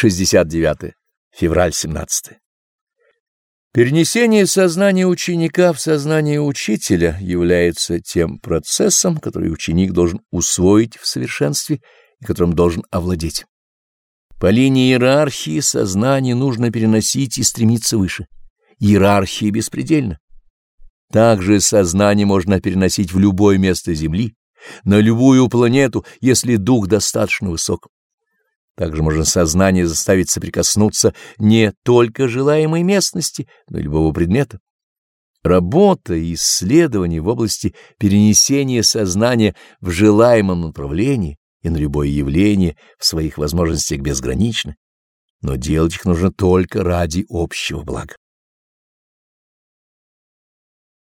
69. Февраль 17. Перенесение сознания ученика в сознание учителя является тем процессом, который ученик должен усвоить в совершенстве и которым должен овладеть. По линии иерархии сознание нужно переносить и стремиться выше. Иерархия беспредельна. Также сознание можно переносить в любое место Земли, на любую планету, если дух достаточно высок. Также можно сознание заставить соприкоснуться не только желаемой местности, но и любого предмета. Работа и исследования в области перенесения сознания в желаемом направлении и на любое явление в своих возможностях безграничны, но делать их нужно только ради общего блага.